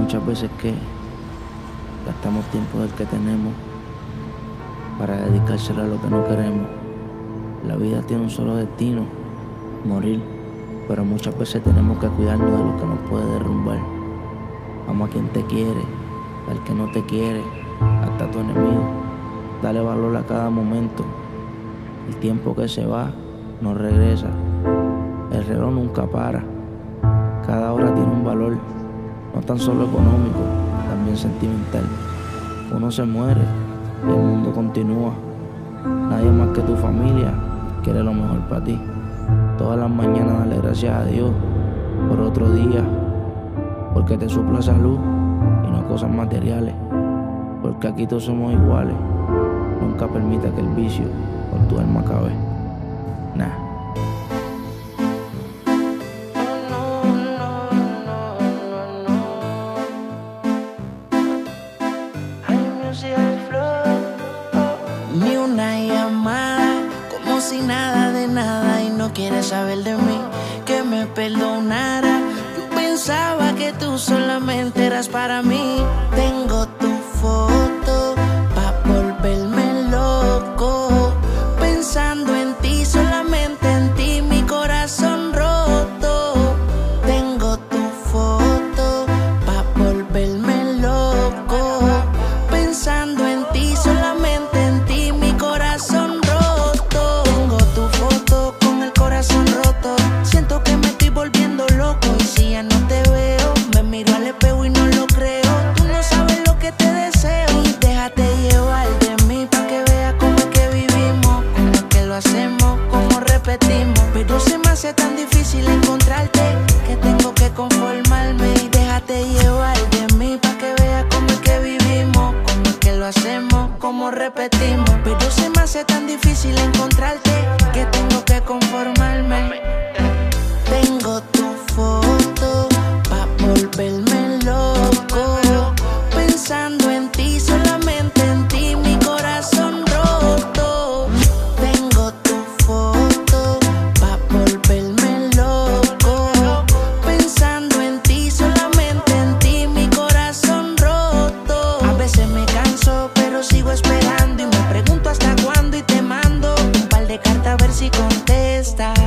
muchas veces que gastamos tiempo del que tenemos para dedicárselo a lo que no queremos. La vida tiene un solo destino, morir, pero muchas veces tenemos que cuidarnos de lo que nos puede derrumbar. Amo a quien te quiere, al que no te quiere, hasta tu enemigo. Dale valor a cada momento. El tiempo que se va no regresa. El reloj nunca para. Cada hora tiene un valor, no tan solo económico, también sentimental. Uno se muere y el mundo continúa. Nadie más que tu familia quiere lo mejor para ti. Todas las mañanas dale gracias a Dios por otro día, porque te supla salud y no cosas materiales. Porque aquí todos somos iguales. Nunca permita que el vicio por tu alma acabe. Nah. Quieres saber de mí, que me perdonara. Yo pensaba que tú solamente eras para mí. Tengo Pero se me hace tan difícil encontrarte que tengo que conformarme y déjate llevar de mí pa que veas cómo es que vivimos, cómo es que lo hacemos, cómo repetimos. Pero se me hace tan difícil encontrarte de cartas a ver si contestas.